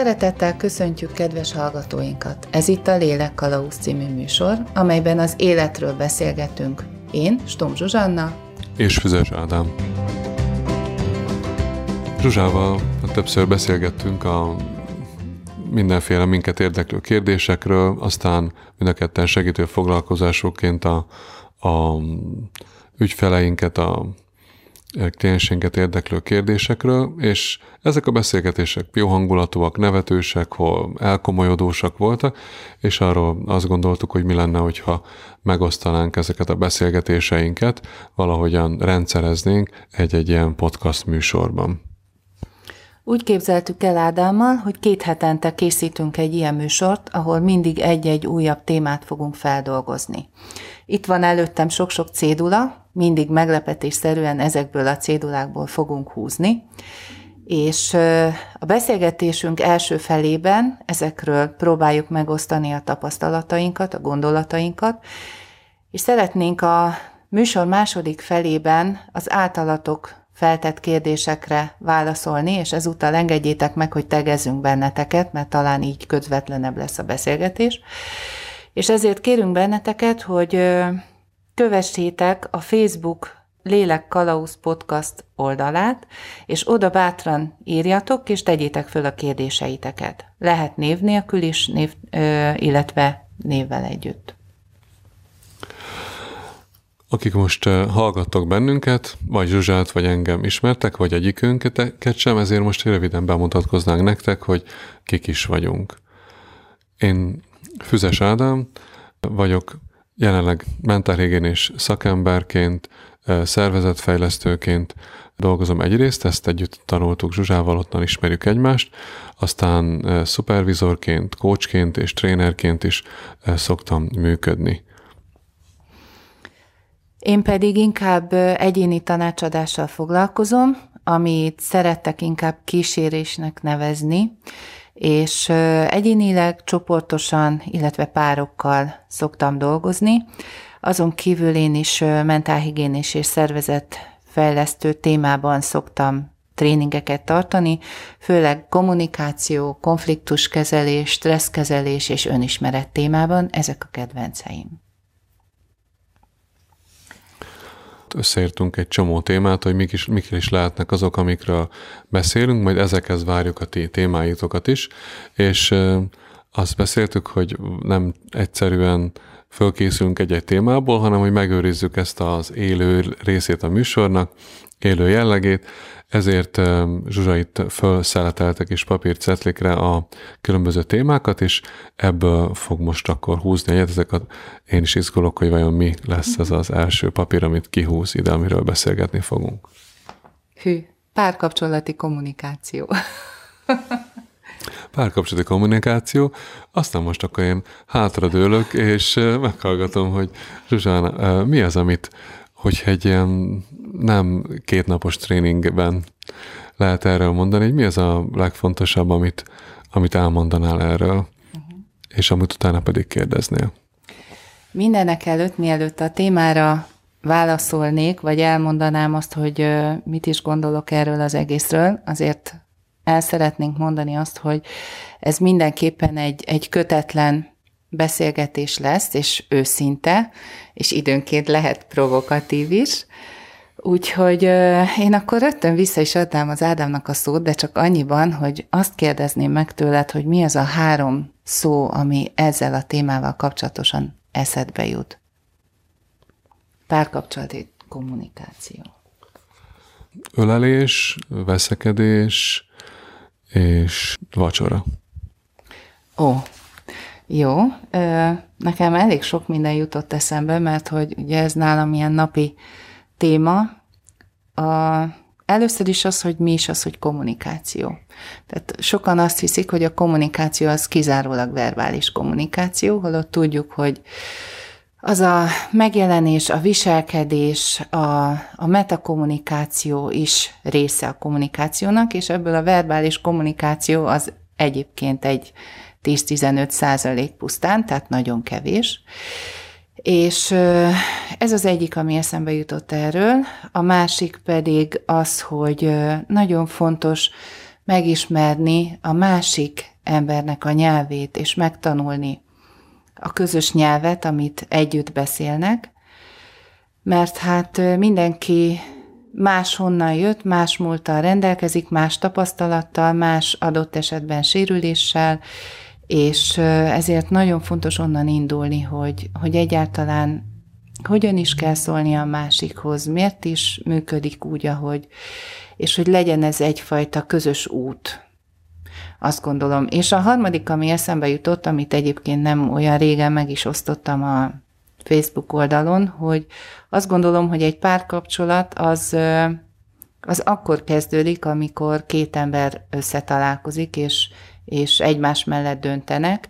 Szeretettel köszöntjük kedves hallgatóinkat. Ez itt a Lélek Kalauz című műsor, amelyben az életről beszélgetünk. Én, Stom Zsuzsanna. És Füzes Ádám. Zsuzsával többször beszélgettünk a mindenféle minket érdeklő kérdésekről, aztán mind a ketten segítő foglalkozásokként a, a ügyfeleinket, a kliensénket érdeklő kérdésekről, és ezek a beszélgetések jó hangulatúak, nevetősek, hol elkomolyodósak voltak, és arról azt gondoltuk, hogy mi lenne, hogyha megosztanánk ezeket a beszélgetéseinket, valahogyan rendszereznénk egy-egy ilyen podcast műsorban. Úgy képzeltük el Ádámmal, hogy két hetente készítünk egy ilyen műsort, ahol mindig egy-egy újabb témát fogunk feldolgozni. Itt van előttem sok-sok cédula, mindig meglepetésszerűen ezekből a cédulákból fogunk húzni, és a beszélgetésünk első felében ezekről próbáljuk megosztani a tapasztalatainkat, a gondolatainkat, és szeretnénk a műsor második felében az általatok feltett kérdésekre válaszolni, és ezúttal engedjétek meg, hogy tegezzünk benneteket, mert talán így közvetlenebb lesz a beszélgetés. És ezért kérünk benneteket, hogy kövessétek a Facebook Lélek Kalauz Podcast oldalát, és oda bátran írjatok, és tegyétek föl a kérdéseiteket. Lehet név nélkül is, név, illetve névvel együtt. Akik most hallgattok bennünket, vagy Zsuzsát, vagy engem ismertek, vagy egyikünket sem, ezért most röviden bemutatkoznánk nektek, hogy kik is vagyunk. Én Füzes Ádám vagyok, jelenleg mentálhigiénés szakemberként, szervezetfejlesztőként dolgozom egyrészt, ezt együtt tanultuk Zsuzsával, ottan ismerjük egymást, aztán szupervizorként, coachként és trénerként is szoktam működni. Én pedig inkább egyéni tanácsadással foglalkozom, amit szerettek inkább kísérésnek nevezni, és egyénileg, csoportosan, illetve párokkal szoktam dolgozni. Azon kívül én is mentálhigiénés és szervezetfejlesztő témában szoktam tréningeket tartani, főleg kommunikáció, konfliktuskezelés, stresszkezelés és önismeret témában, ezek a kedvenceim. Összeírtunk egy csomó témát, hogy mik is, mik is lehetnek azok, amikről beszélünk, majd ezekhez várjuk a ti témáitokat is, és azt beszéltük, hogy nem egyszerűen fölkészülünk egy-egy témából, hanem hogy megőrizzük ezt az élő részét a műsornak, élő jellegét, ezért Zsuzsa itt felszeleteltek is papírcetlikre a különböző témákat, és ebből fog most akkor húzni egyet. Ezeket én is izgulok, hogy vajon mi lesz ez az első papír, amit kihúz ide, amiről beszélgetni fogunk. Hű, párkapcsolati kommunikáció. párkapcsolati kommunikáció, aztán most akkor én hátradőlök, és meghallgatom, hogy Zsuzsána, mi az, amit hogyha egy ilyen nem kétnapos tréningben lehet erről mondani, hogy mi az a legfontosabb, amit, amit elmondanál erről, uh-huh. és amit utána pedig kérdeznél. Mindenek előtt, mielőtt a témára válaszolnék, vagy elmondanám azt, hogy mit is gondolok erről az egészről, azért el szeretnénk mondani azt, hogy ez mindenképpen egy, egy kötetlen beszélgetés lesz, és őszinte, és időnként lehet provokatív is. Úgyhogy én akkor rögtön vissza is adnám az Ádámnak a szót, de csak annyiban, hogy azt kérdezném meg tőled, hogy mi az a három szó, ami ezzel a témával kapcsolatosan eszedbe jut. Párkapcsolati kommunikáció. Ölelés, veszekedés és vacsora. Ó, jó, nekem elég sok minden jutott eszembe, mert hogy ugye ez nálam ilyen napi téma. A, először is az, hogy mi is az, hogy kommunikáció. Tehát sokan azt hiszik, hogy a kommunikáció az kizárólag verbális kommunikáció, holott tudjuk, hogy az a megjelenés, a viselkedés, a, a metakommunikáció is része a kommunikációnak, és ebből a verbális kommunikáció az egyébként egy 10-15 százalék pusztán, tehát nagyon kevés. És ez az egyik, ami eszembe jutott erről. A másik pedig az, hogy nagyon fontos megismerni a másik embernek a nyelvét, és megtanulni a közös nyelvet, amit együtt beszélnek, mert hát mindenki más honnan jött, más múltal rendelkezik, más tapasztalattal, más adott esetben sérüléssel, és ezért nagyon fontos onnan indulni, hogy, hogy egyáltalán hogyan is kell szólni a másikhoz, miért is működik úgy, ahogy, és hogy legyen ez egyfajta közös út. Azt gondolom. És a harmadik, ami eszembe jutott, amit egyébként nem olyan régen meg is osztottam a Facebook oldalon, hogy azt gondolom, hogy egy párkapcsolat az, az akkor kezdődik, amikor két ember összetalálkozik, és, és egymás mellett döntenek,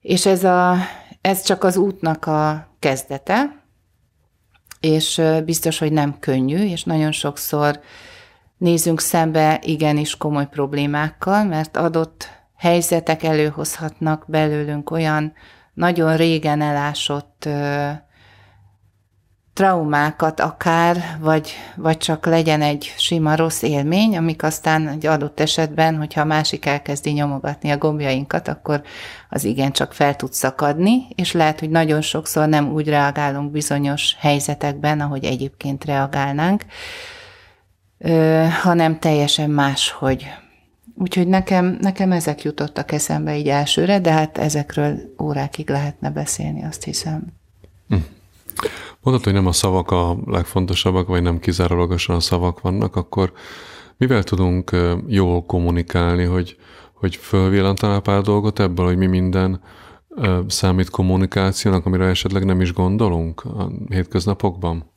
és ez, a, ez csak az útnak a kezdete, és biztos, hogy nem könnyű, és nagyon sokszor nézünk szembe igenis komoly problémákkal, mert adott helyzetek előhozhatnak belőlünk olyan nagyon régen elásott traumákat akár, vagy, vagy csak legyen egy sima rossz élmény, amik aztán egy adott esetben, hogyha a másik elkezdi nyomogatni a gombjainkat, akkor az igen csak fel tud szakadni, és lehet, hogy nagyon sokszor nem úgy reagálunk bizonyos helyzetekben, ahogy egyébként reagálnánk, hanem teljesen máshogy. Úgyhogy nekem, nekem ezek jutottak eszembe így elsőre, de hát ezekről órákig lehetne beszélni, azt hiszem. Hm. Mondod, hogy nem a szavak a legfontosabbak, vagy nem kizárólagosan a szavak vannak, akkor mivel tudunk jól kommunikálni, hogy, hogy fölvillantanál pár dolgot ebből, hogy mi minden számít kommunikációnak, amire esetleg nem is gondolunk a hétköznapokban?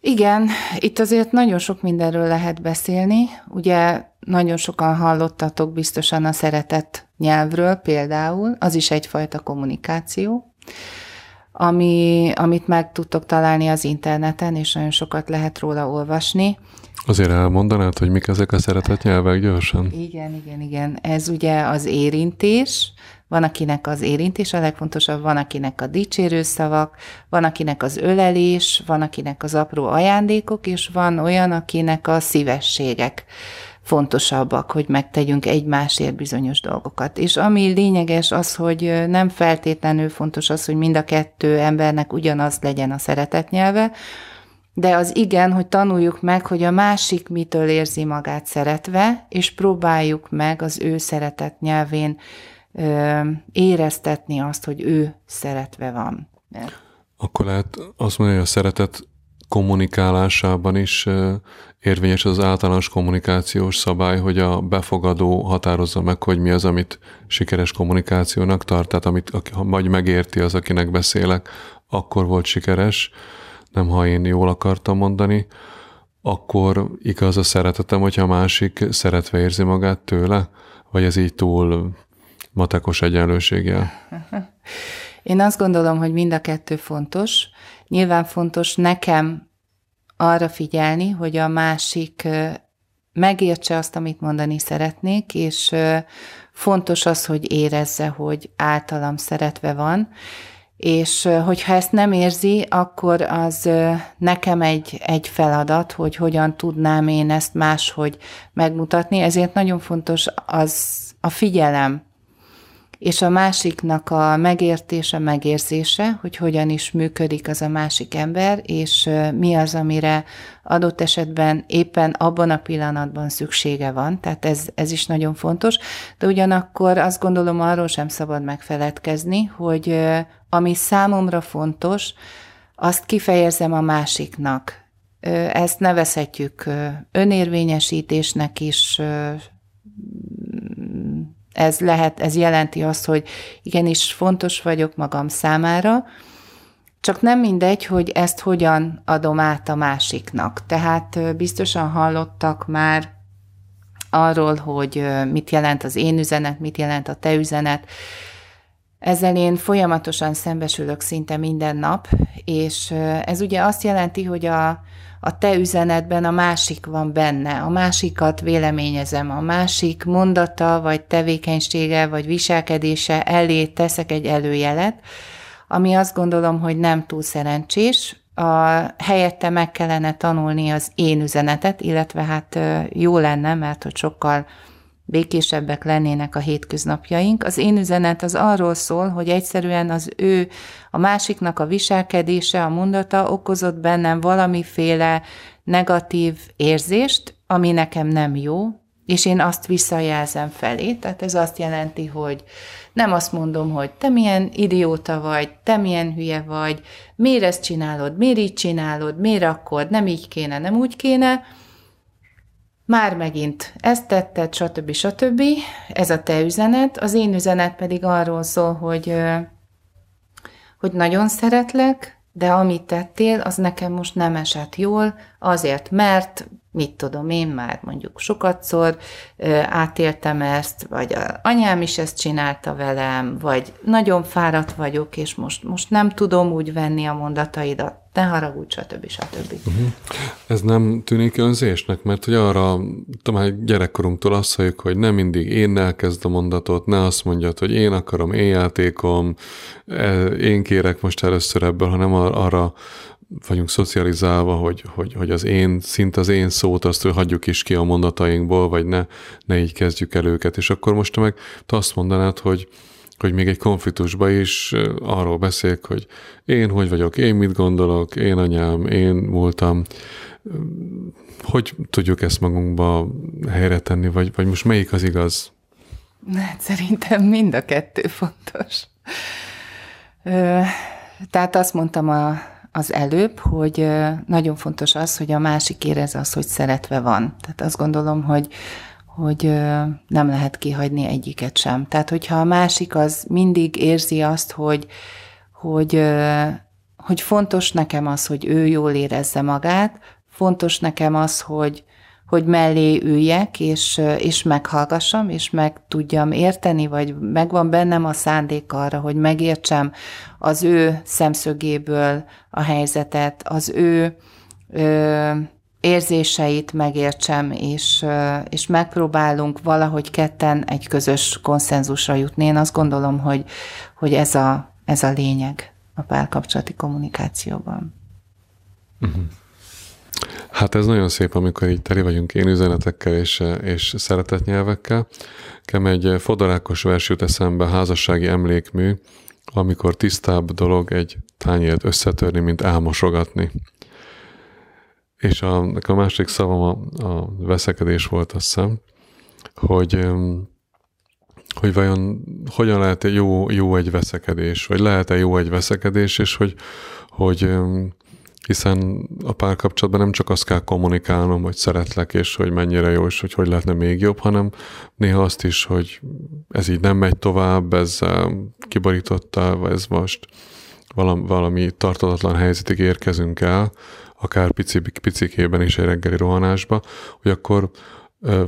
Igen, itt azért nagyon sok mindenről lehet beszélni. Ugye nagyon sokan hallottatok biztosan a szeretett nyelvről például, az is egyfajta kommunikáció ami, amit meg tudtok találni az interneten, és nagyon sokat lehet róla olvasni. Azért elmondanád, hogy mik ezek a szeretett nyelvek gyorsan? Igen, igen, igen. Ez ugye az érintés, van, akinek az érintés a legfontosabb, van, akinek a dicsérő szavak, van, akinek az ölelés, van, akinek az apró ajándékok, és van olyan, akinek a szívességek fontosabbak, hogy megtegyünk egymásért bizonyos dolgokat. És ami lényeges az, hogy nem feltétlenül fontos az, hogy mind a kettő embernek ugyanaz legyen a szeretet nyelve, de az igen, hogy tanuljuk meg, hogy a másik mitől érzi magát szeretve, és próbáljuk meg az ő szeretet nyelvén ö, éreztetni azt, hogy ő szeretve van. Akkor lehet azt mondani, hogy a szeretet kommunikálásában is érvényes az általános kommunikációs szabály, hogy a befogadó határozza meg, hogy mi az, amit sikeres kommunikációnak tart, tehát amit vagy megérti az, akinek beszélek, akkor volt sikeres, nem ha én jól akartam mondani, akkor igaz a szeretetem, hogyha a másik szeretve érzi magát tőle, vagy ez így túl matekos egyenlőséggel? Én azt gondolom, hogy mind a kettő fontos. Nyilván fontos nekem arra figyelni, hogy a másik megértse azt, amit mondani szeretnék, és fontos az, hogy érezze, hogy általam szeretve van, és hogyha ezt nem érzi, akkor az nekem egy, egy feladat, hogy hogyan tudnám én ezt máshogy megmutatni. Ezért nagyon fontos az a figyelem, és a másiknak a megértése, megérzése, hogy hogyan is működik az a másik ember, és mi az, amire adott esetben éppen abban a pillanatban szüksége van, tehát ez, ez is nagyon fontos, de ugyanakkor azt gondolom arról sem szabad megfeledkezni, hogy ami számomra fontos, azt kifejezem a másiknak. Ezt nevezhetjük önérvényesítésnek is, ez lehet, ez jelenti azt, hogy igenis fontos vagyok magam számára, csak nem mindegy, hogy ezt hogyan adom át a másiknak. Tehát biztosan hallottak már arról, hogy mit jelent az én üzenet, mit jelent a te üzenet. Ezzel én folyamatosan szembesülök szinte minden nap, és ez ugye azt jelenti, hogy a, a te üzenetben a másik van benne, a másikat véleményezem, a másik mondata, vagy tevékenysége, vagy viselkedése elé teszek egy előjelet, ami azt gondolom, hogy nem túl szerencsés, a helyette meg kellene tanulni az én üzenetet, illetve hát jó lenne, mert hogy sokkal békésebbek lennének a hétköznapjaink. Az én üzenet az arról szól, hogy egyszerűen az ő, a másiknak a viselkedése, a mondata okozott bennem valamiféle negatív érzést, ami nekem nem jó, és én azt visszajelzem felé. Tehát ez azt jelenti, hogy nem azt mondom, hogy te milyen idióta vagy, te milyen hülye vagy, miért ezt csinálod, miért így csinálod, miért akkor, nem így kéne, nem úgy kéne, már megint ezt tetted, stb. stb. Ez a te üzenet. Az én üzenet pedig arról szól, hogy, hogy nagyon szeretlek, de amit tettél, az nekem most nem esett jól, azért, mert mit tudom én már mondjuk sokatszor átéltem ezt, vagy a anyám is ezt csinálta velem, vagy nagyon fáradt vagyok, és most, most nem tudom úgy venni a mondataidat, ne haragudj, stb. stb. Uh-huh. Ez nem tűnik önzésnek, mert hogy arra, tudom, gyerekkorunktól azt halljuk, hogy nem mindig én elkezd a mondatot, ne azt mondjad, hogy én akarom, én játékom, e, én kérek most először ebből, hanem arra vagyunk szocializálva, hogy, hogy, hogy az én, szint az én szót azt hagyjuk is ki a mondatainkból, vagy ne, ne így kezdjük el őket. És akkor most te meg te azt mondanád, hogy, hogy még egy konfliktusban is arról beszélek, hogy én hogy vagyok, én mit gondolok, én anyám, én múltam. Hogy tudjuk ezt magunkba helyre tenni, vagy, vagy most melyik az igaz? Hát szerintem mind a kettő fontos. Ö, tehát azt mondtam a az előbb, hogy nagyon fontos az, hogy a másik érez az, hogy szeretve van. Tehát azt gondolom, hogy, hogy nem lehet kihagyni egyiket sem. Tehát, hogyha a másik az mindig érzi azt, hogy, hogy, hogy fontos nekem az, hogy ő jól érezze magát, fontos nekem az, hogy, hogy mellé üljek, és, és meghallgassam, és meg tudjam érteni, vagy megvan bennem a szándék arra, hogy megértsem az ő szemszögéből a helyzetet, az ő ö, érzéseit megértsem, és, és megpróbálunk valahogy ketten egy közös konszenzusra jutni. Én azt gondolom, hogy, hogy ez, a, ez a lényeg a párkapcsolati kommunikációban. Uh-huh. Hát ez nagyon szép, amikor így teli vagyunk én üzenetekkel és, és szeretetnyelvekkel. Nekem egy fodarákos vers jut eszembe, házassági emlékmű, amikor tisztább dolog egy tányért összetörni, mint elmosogatni. És a, a másik szavam a, a veszekedés volt, azt hiszem, hogy hogy vajon hogyan lehet jó, jó egy veszekedés, vagy lehet-e jó egy veszekedés, és hogy, hogy hiszen a párkapcsolatban nem csak azt kell kommunikálnom, hogy szeretlek, és hogy mennyire jó, és hogy hogy lehetne még jobb, hanem néha azt is, hogy ez így nem megy tovább, ez kiborította, vagy ez most valami, valami tartalatlan helyzetig érkezünk el, akár pici, picikében is egy reggeli rohanásba, hogy akkor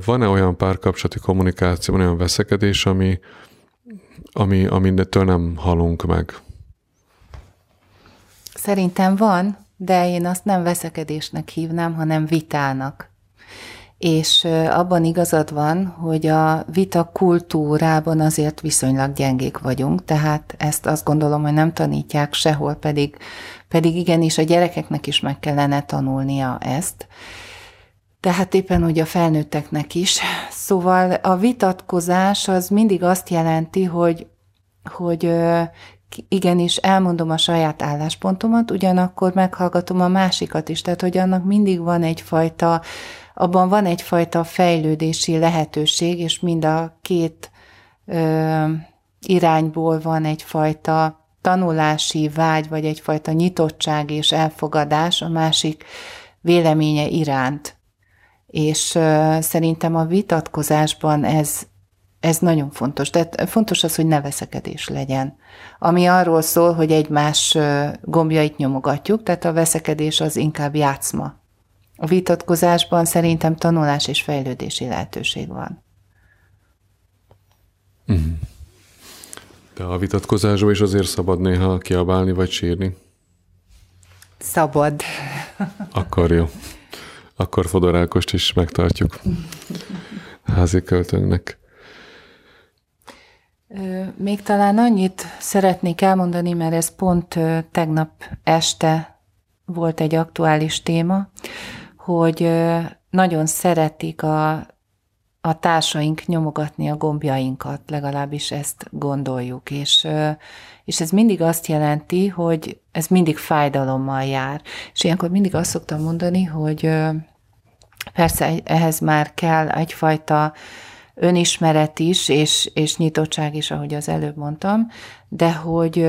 van-e olyan párkapcsolati kommunikáció, olyan veszekedés, ami, ami, aminétől nem halunk meg? Szerintem van, de én azt nem veszekedésnek hívnám, hanem vitának. És abban igazad van, hogy a vita kultúrában azért viszonylag gyengék vagyunk, tehát ezt azt gondolom, hogy nem tanítják sehol, pedig, pedig igenis a gyerekeknek is meg kellene tanulnia ezt. Tehát éppen úgy a felnőtteknek is. Szóval a vitatkozás az mindig azt jelenti, hogy, hogy igenis elmondom a saját álláspontomat, ugyanakkor meghallgatom a másikat is, tehát hogy annak mindig van egyfajta, abban van egyfajta fejlődési lehetőség, és mind a két ö, irányból van egyfajta tanulási vágy, vagy egyfajta nyitottság és elfogadás a másik véleménye iránt. És ö, szerintem a vitatkozásban ez, ez nagyon fontos. Tehát fontos az, hogy ne veszekedés legyen. Ami arról szól, hogy egymás gombjait nyomogatjuk, tehát a veszekedés az inkább játszma. A vitatkozásban szerintem tanulás és fejlődési lehetőség van. Mhm. De a vitatkozásban is azért szabad néha kiabálni vagy sírni? Szabad. Akkor jó. Akkor Fodorákost is megtartjuk házi költőnknek. Még talán annyit szeretnék elmondani, mert ez pont tegnap este volt egy aktuális téma, hogy nagyon szeretik a, a társaink nyomogatni a gombjainkat, legalábbis ezt gondoljuk, és, és ez mindig azt jelenti, hogy ez mindig fájdalommal jár. És ilyenkor mindig azt szoktam mondani, hogy persze ehhez már kell egyfajta önismeret is, és, és nyitottság is, ahogy az előbb mondtam, de hogy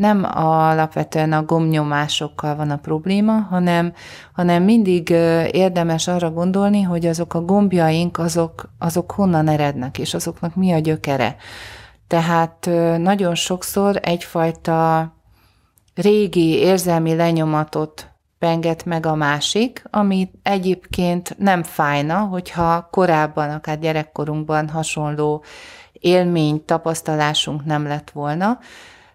nem alapvetően a gomnyomásokkal van a probléma, hanem, hanem mindig érdemes arra gondolni, hogy azok a gombjaink, azok, azok honnan erednek, és azoknak mi a gyökere. Tehát nagyon sokszor egyfajta régi érzelmi lenyomatot penget meg a másik, ami egyébként nem fájna, hogyha korábban, akár gyerekkorunkban hasonló élmény, tapasztalásunk nem lett volna,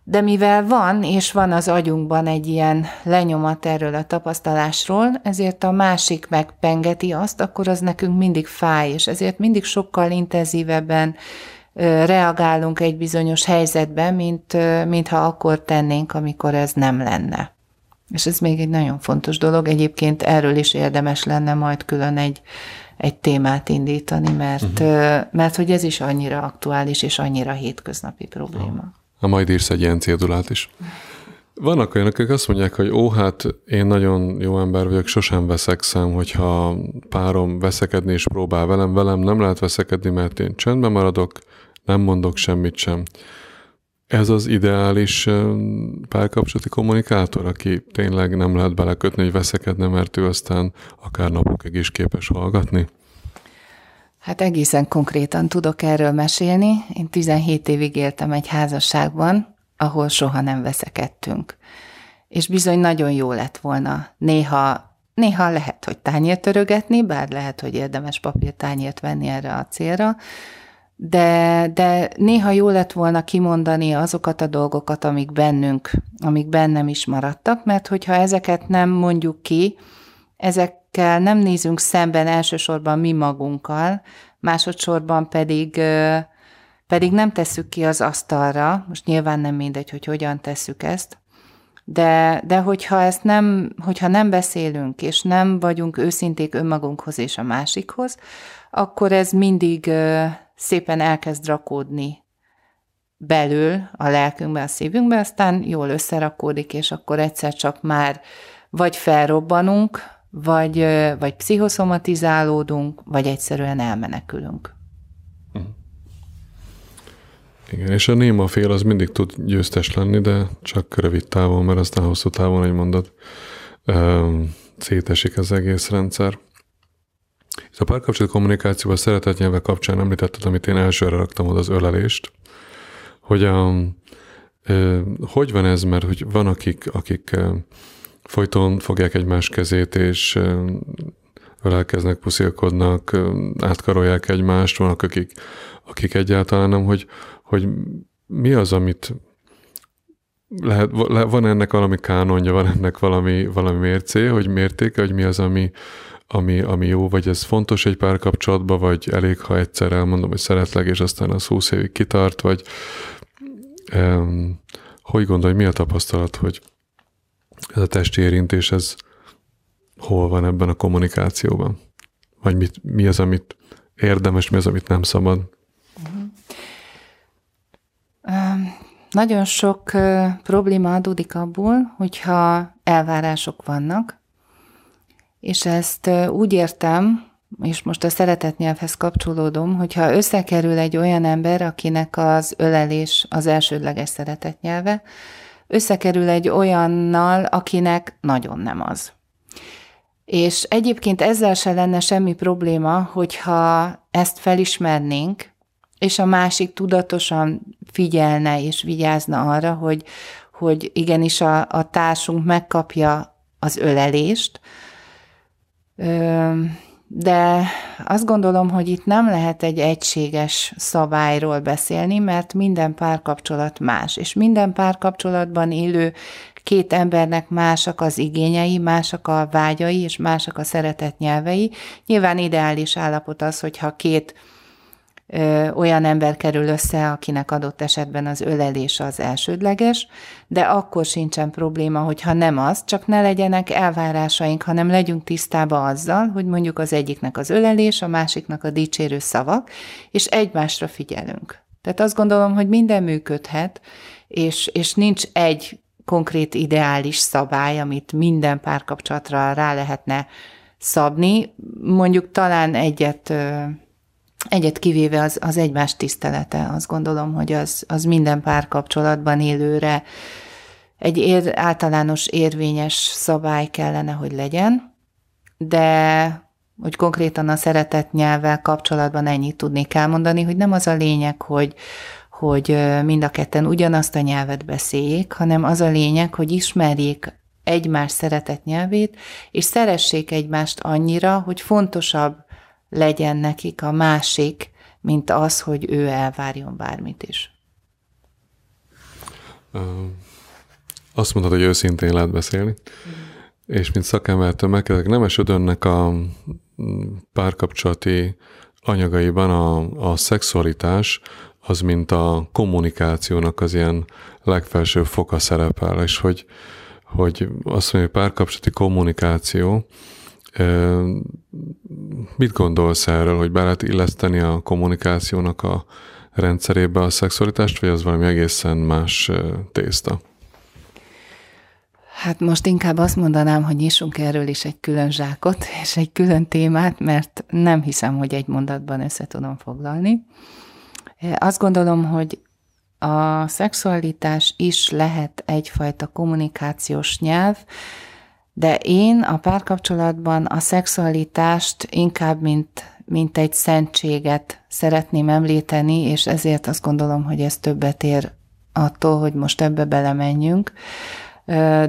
de mivel van, és van az agyunkban egy ilyen lenyomat erről a tapasztalásról, ezért a másik megpengeti azt, akkor az nekünk mindig fáj, és ezért mindig sokkal intenzívebben reagálunk egy bizonyos helyzetben, mint, mint ha akkor tennénk, amikor ez nem lenne. És ez még egy nagyon fontos dolog. Egyébként erről is érdemes lenne majd külön egy, egy témát indítani, mert, uh-huh. mert hogy ez is annyira aktuális és annyira hétköznapi probléma. Ha majd írsz egy ilyen cédulát is. Vannak olyanok, akik azt mondják, hogy ó, hát én nagyon jó ember vagyok, sosem veszekszem, hogyha párom veszekedni és próbál velem, velem nem lehet veszekedni, mert én csendben maradok, nem mondok semmit sem. Ez az ideális párkapcsolati kommunikátor, aki tényleg nem lehet belekötni, hogy veszekedne, mert ő aztán akár napokig is képes hallgatni? Hát egészen konkrétan tudok erről mesélni. Én 17 évig éltem egy házasságban, ahol soha nem veszekedtünk. És bizony nagyon jó lett volna. Néha, néha lehet, hogy tányért törögetni, bár lehet, hogy érdemes papírtányért venni erre a célra, de, de néha jó lett volna kimondani azokat a dolgokat, amik bennünk, amik bennem is maradtak, mert hogyha ezeket nem mondjuk ki, ezekkel nem nézünk szemben elsősorban mi magunkkal, másodszorban pedig pedig nem tesszük ki az asztalra, most nyilván nem mindegy, hogy hogyan tesszük ezt, de, de hogyha ezt nem, hogyha nem beszélünk, és nem vagyunk őszinték önmagunkhoz és a másikhoz, akkor ez mindig szépen elkezd rakódni belül a lelkünkbe, a szívünkbe, aztán jól összerakódik, és akkor egyszer csak már vagy felrobbanunk, vagy, vagy pszichoszomatizálódunk, vagy egyszerűen elmenekülünk. Hm. Igen, és a néma fél az mindig tud győztes lenni, de csak rövid távon, mert aztán hosszú távon, egy mondat, szétesik az egész rendszer. Itt a párkapcsolat kommunikációban szeretett nyelve kapcsán említetted, amit én elsőre raktam oda az ölelést, hogy a, hogy van ez, mert hogy van, akik, akik folyton fogják egymás kezét, és ölelkeznek, puszilkodnak, átkarolják egymást, vannak, akik, akik egyáltalán nem, hogy, hogy mi az, amit lehet, van ennek valami kánonja, van ennek valami, valami mércé, hogy mértéke, hogy mi az, ami, ami, ami jó, vagy ez fontos egy párkapcsolatban, vagy elég, ha egyszer elmondom, hogy szeretlek, és aztán az 20 évig kitart, vagy um, hogy gondolj, mi a tapasztalat, hogy ez a testi érintés, ez hol van ebben a kommunikációban? Vagy mit, mi az, amit érdemes, mi az, amit nem szabad? Nagyon sok probléma adódik abból, hogyha elvárások vannak, és ezt úgy értem, és most a szeretetnyelvhez kapcsolódom, hogyha összekerül egy olyan ember, akinek az ölelés az elsődleges szeretetnyelve, összekerül egy olyannal, akinek nagyon nem az. És egyébként ezzel se lenne semmi probléma, hogyha ezt felismernénk, és a másik tudatosan figyelne és vigyázna arra, hogy, hogy igenis a, a társunk megkapja az ölelést, de azt gondolom, hogy itt nem lehet egy egységes szabályról beszélni, mert minden párkapcsolat más, és minden párkapcsolatban élő két embernek másak az igényei, másak a vágyai, és másak a szeretet nyelvei. Nyilván ideális állapot az, hogyha két ö, olyan ember kerül össze, akinek adott esetben az ölelés az elsődleges, de akkor sincsen probléma, hogyha nem az, csak ne legyenek elvárásaink, hanem legyünk tisztába azzal, hogy mondjuk az egyiknek az ölelés, a másiknak a dicsérő szavak, és egymásra figyelünk. Tehát azt gondolom, hogy minden működhet, és, és nincs egy konkrét ideális szabály, amit minden párkapcsolatra rá lehetne szabni. Mondjuk talán egyet, egyet kivéve az, az egymás tisztelete. Azt gondolom, hogy az, az minden párkapcsolatban élőre egy ér, általános érvényes szabály kellene, hogy legyen, de hogy konkrétan a szeretett nyelvvel kapcsolatban ennyit tudnék elmondani, hogy nem az a lényeg, hogy, hogy mind a ketten ugyanazt a nyelvet beszéljék, hanem az a lényeg, hogy ismerjék egymás szeretett nyelvét, és szeressék egymást annyira, hogy fontosabb legyen nekik a másik, mint az, hogy ő elvárjon bármit is. Azt mondod, hogy őszintén lehet beszélni, mm. és mint szakembertől megkérdezek, nem esed önnek a párkapcsolati anyagaiban a, a szexualitás az, mint a kommunikációnak az ilyen legfelső foka szerepel, és hogy, hogy azt mondja, hogy párkapcsolati kommunikáció, mit gondolsz erről, hogy be lehet illeszteni a kommunikációnak a rendszerébe a szexualitást, vagy az valami egészen más tészta? Hát most inkább azt mondanám, hogy nyissunk erről is egy külön zsákot, és egy külön témát, mert nem hiszem, hogy egy mondatban össze tudom foglalni. Azt gondolom, hogy a szexualitás is lehet egyfajta kommunikációs nyelv, de én a párkapcsolatban a szexualitást inkább, mint, mint egy szentséget szeretném említeni, és ezért azt gondolom, hogy ez többet ér attól, hogy most ebbe belemenjünk.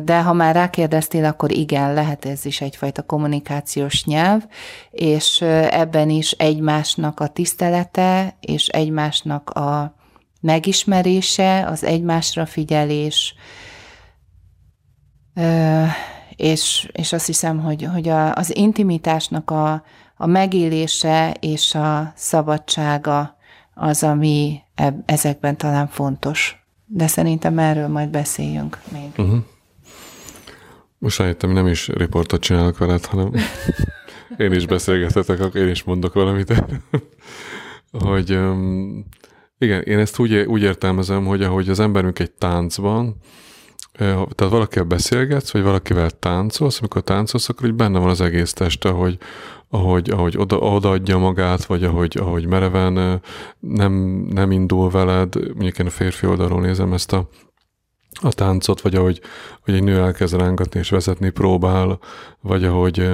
De ha már rákérdeztél, akkor igen, lehet ez is egyfajta kommunikációs nyelv, és ebben is egymásnak a tisztelete, és egymásnak a megismerése, az egymásra figyelés, és, és azt hiszem, hogy, hogy a, az intimitásnak a, a megélése és a szabadsága az, ami ezekben talán fontos de szerintem erről majd beszéljünk még. Uh-huh. Most rájöttem, nem is riportot csinálok veled, hanem én is beszélgethetek, akkor én is mondok valamit. hogy um, igen, én ezt úgy, úgy értelmezem, hogy ahogy az emberünk egy táncban, tehát valakivel beszélgetsz, vagy valakivel táncolsz, amikor táncolsz, akkor így benne van az egész teste, hogy ahogy, ahogy oda, odaadja magát, vagy ahogy, ahogy mereven nem, nem indul veled, mondjuk én a férfi oldalról nézem ezt a, a táncot, vagy ahogy hogy egy nő elkezd rángatni és vezetni próbál, vagy ahogy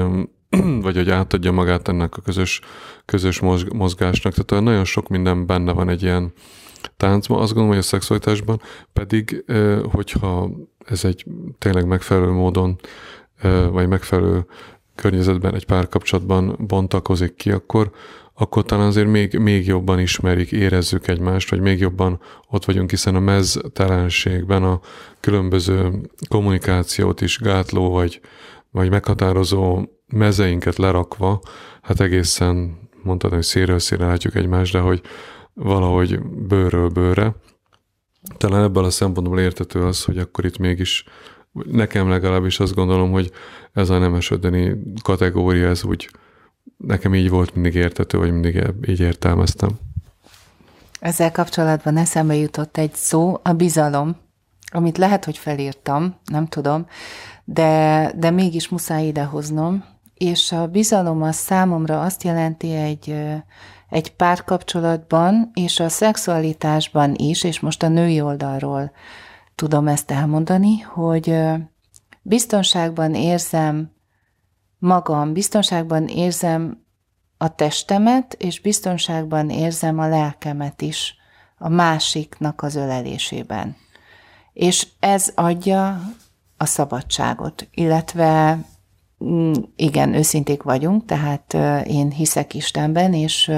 vagy hogy átadja magát ennek a közös, közös mozgásnak. Tehát nagyon sok minden benne van egy ilyen táncban. Azt gondolom, hogy a szexualitásban pedig, hogyha ez egy tényleg megfelelő módon, vagy megfelelő környezetben, egy párkapcsolatban bontakozik ki, akkor, akkor talán azért még, még jobban ismerik, érezzük egymást, vagy még jobban ott vagyunk, hiszen a meztelenségben a különböző kommunikációt is gátló, vagy, vagy meghatározó mezeinket lerakva, hát egészen mondtad, hogy széről szélre látjuk egymást, de hogy valahogy bőrről bőre. Talán ebből a szempontból értető az, hogy akkor itt mégis nekem legalábbis azt gondolom, hogy ez a nemesödeni kategória, ez úgy nekem így volt mindig értető, vagy mindig így értelmeztem. Ezzel kapcsolatban eszembe jutott egy szó, a bizalom, amit lehet, hogy felírtam, nem tudom, de, de mégis muszáj idehoznom, és a bizalom az számomra azt jelenti egy, egy párkapcsolatban, és a szexualitásban is, és most a női oldalról tudom ezt elmondani, hogy biztonságban érzem magam, biztonságban érzem a testemet, és biztonságban érzem a lelkemet is a másiknak az ölelésében. És ez adja a szabadságot, illetve igen, őszinték vagyunk, tehát én hiszek Istenben, és,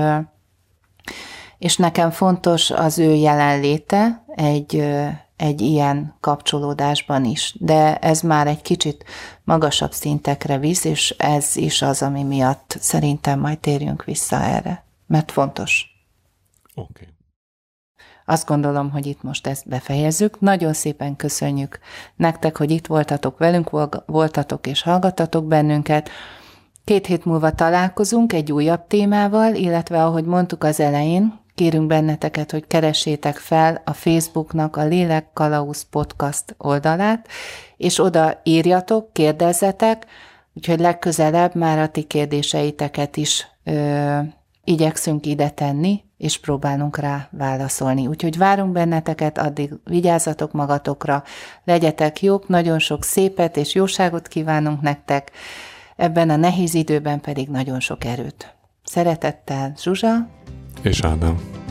és nekem fontos az ő jelenléte egy, egy ilyen kapcsolódásban is. De ez már egy kicsit magasabb szintekre visz, és ez is az, ami miatt szerintem majd térjünk vissza erre, mert fontos. Oké. Okay. Azt gondolom, hogy itt most ezt befejezzük. Nagyon szépen köszönjük nektek, hogy itt voltatok velünk, voltatok és hallgatatok bennünket. Két hét múlva találkozunk egy újabb témával, illetve ahogy mondtuk az elején, kérünk benneteket, hogy keressétek fel a Facebooknak a Lélek Kalauz Podcast oldalát, és oda írjatok, kérdezzetek, úgyhogy legközelebb már a ti kérdéseiteket is ö, igyekszünk ide tenni, és próbálunk rá válaszolni. Úgyhogy várunk benneteket, addig vigyázzatok magatokra, legyetek jók, nagyon sok szépet és jóságot kívánunk nektek, ebben a nehéz időben pedig nagyon sok erőt. Szeretettel, Zsuzsa és Ádám.